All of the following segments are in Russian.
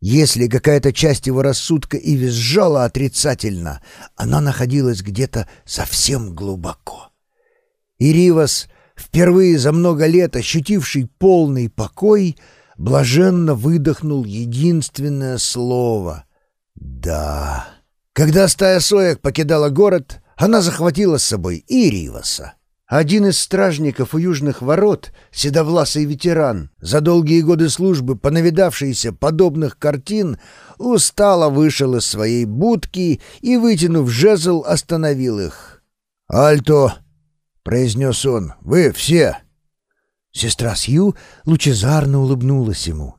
Если какая-то часть его рассудка и визжала отрицательно, она находилась где-то совсем глубоко. И Ривас, впервые за много лет ощутивший полный покой, блаженно выдохнул единственное слово «Да». Когда стая соек покидала город, она захватила с собой и Риваса. Один из стражников у южных ворот, седовласый ветеран, за долгие годы службы, понавидавшийся подобных картин, устало вышел из своей будки и, вытянув жезл, остановил их. «Альто!» — произнес он. «Вы все!» Сестра Сью лучезарно улыбнулась ему.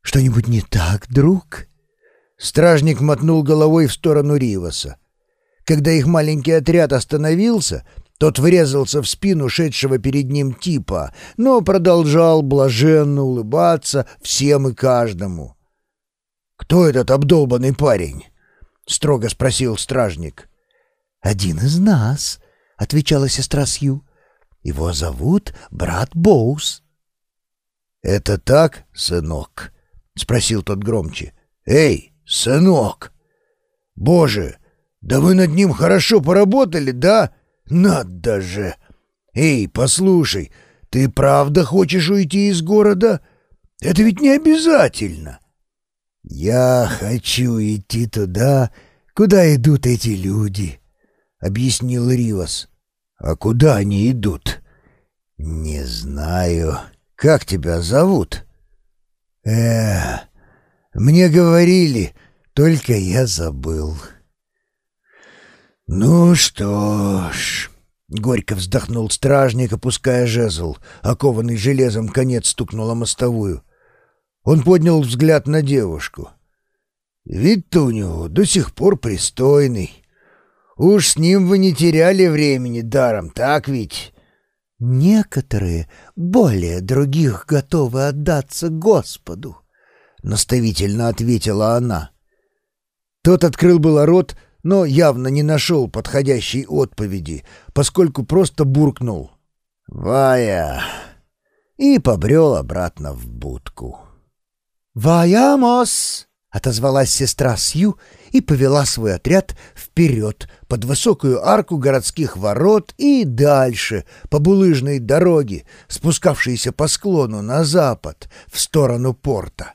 «Что-нибудь не так, друг?» Стражник мотнул головой в сторону Риваса. Когда их маленький отряд остановился, тот врезался в спину шедшего перед ним типа, но продолжал блаженно улыбаться всем и каждому. «Кто этот обдолбанный парень?» — строго спросил стражник. «Один из нас», — отвечала сестра Сью. «Его зовут брат Боус». «Это так, сынок?» — спросил тот громче. «Эй, сынок! Боже, да вы над ним хорошо поработали, да?» «Надо же! Эй, послушай, ты правда хочешь уйти из города? Это ведь не обязательно!» «Я хочу идти туда, куда идут эти люди», — объяснил Ривас. «А куда они идут?» «Не знаю. Как тебя зовут?» «Э, мне говорили, только я забыл». «Ну что ж...» — горько вздохнул стражник, опуская жезл. Окованный железом конец стукнул о мостовую. Он поднял взгляд на девушку. «Вид-то у него до сих пор пристойный. Уж с ним вы не теряли времени даром, так ведь?» «Некоторые более других готовы отдаться Господу», — наставительно ответила она. Тот открыл было рот, но явно не нашел подходящей отповеди, поскольку просто буркнул «Вая!» и побрел обратно в будку. «Ваямос!» — отозвалась сестра Сью и повела свой отряд вперед под высокую арку городских ворот и дальше по булыжной дороге, спускавшейся по склону на запад в сторону порта.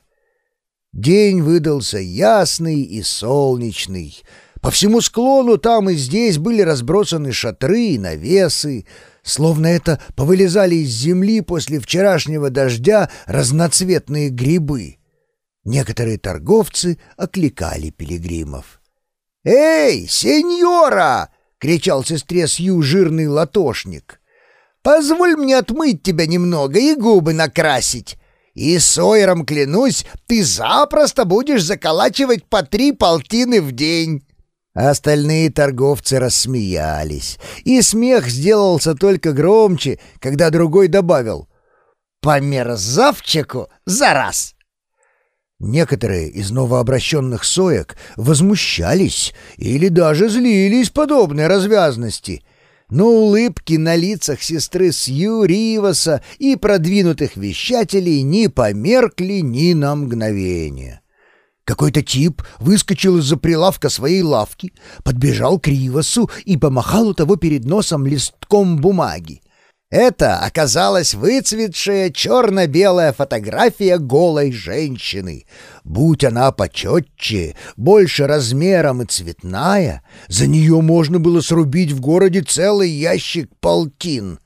День выдался ясный и солнечный — по всему склону там и здесь были разбросаны шатры и навесы, словно это повылезали из земли после вчерашнего дождя разноцветные грибы. Некоторые торговцы окликали пилигримов. «Эй, сеньора!» — кричал сестре Сью жирный латошник. «Позволь мне отмыть тебя немного и губы накрасить. И сойером клянусь, ты запросто будешь заколачивать по три полтины в день». А остальные торговцы рассмеялись, и смех сделался только громче, когда другой добавил «По мерзавчику за раз!» Некоторые из новообращенных соек возмущались или даже злились подобной развязности, но улыбки на лицах сестры Сью Риваса и продвинутых вещателей не померкли ни на мгновение. Какой-то тип выскочил из-за прилавка своей лавки, подбежал к Ривасу и помахал у того перед носом листком бумаги. Это оказалась выцветшая черно-белая фотография голой женщины. Будь она почетче, больше размером и цветная, за нее можно было срубить в городе целый ящик полтин.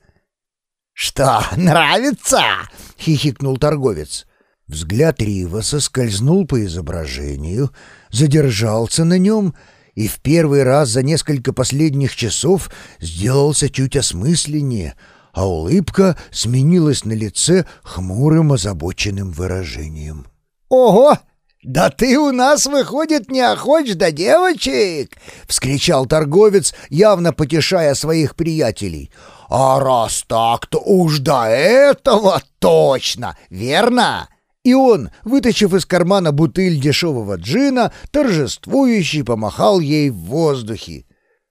«Что, нравится?» — хихикнул торговец. Взгляд Рива соскользнул по изображению, задержался на нем и в первый раз за несколько последних часов сделался чуть осмысленнее, а улыбка сменилась на лице хмурым озабоченным выражением. «Ого! Да ты у нас, выходит, не охоч до девочек!» — вскричал торговец, явно потешая своих приятелей. «А раз так, то уж до этого точно, верно?» И он, вытащив из кармана бутыль дешевого джина, торжествующий помахал ей в воздухе.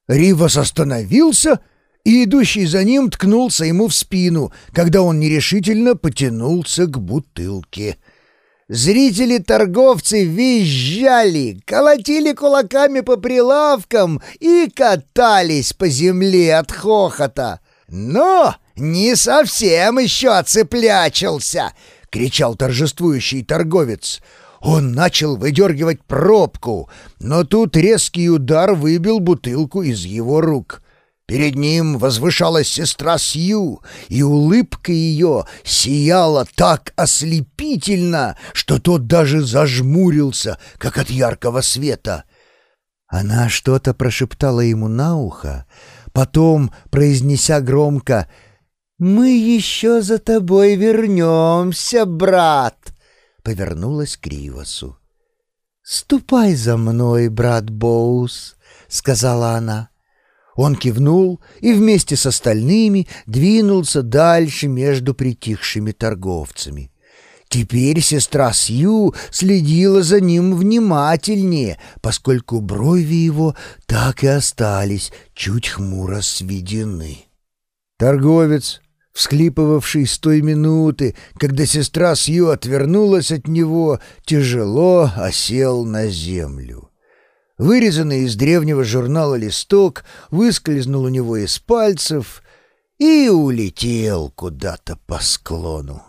Ривас остановился, и идущий за ним ткнулся ему в спину, когда он нерешительно потянулся к бутылке. Зрители-торговцы визжали, колотили кулаками по прилавкам и катались по земле от хохота. «Но не совсем еще оцеплячился!» — кричал торжествующий торговец. Он начал выдергивать пробку, но тут резкий удар выбил бутылку из его рук. Перед ним возвышалась сестра Сью, и улыбка ее сияла так ослепительно, что тот даже зажмурился, как от яркого света. Она что-то прошептала ему на ухо, потом, произнеся громко «Мы еще за тобой вернемся, брат!» повернулась к Ривасу. «Ступай за мной, брат Боус», — сказала она. Он кивнул и вместе с остальными двинулся дальше между притихшими торговцами. Теперь сестра Сью следила за ним внимательнее, поскольку брови его так и остались чуть хмуро сведены. Торговец, всхлипывавший с той минуты, когда сестра Сью отвернулась от него, тяжело осел на землю. Вырезанный из древнего журнала листок выскользнул у него из пальцев и улетел куда-то по склону.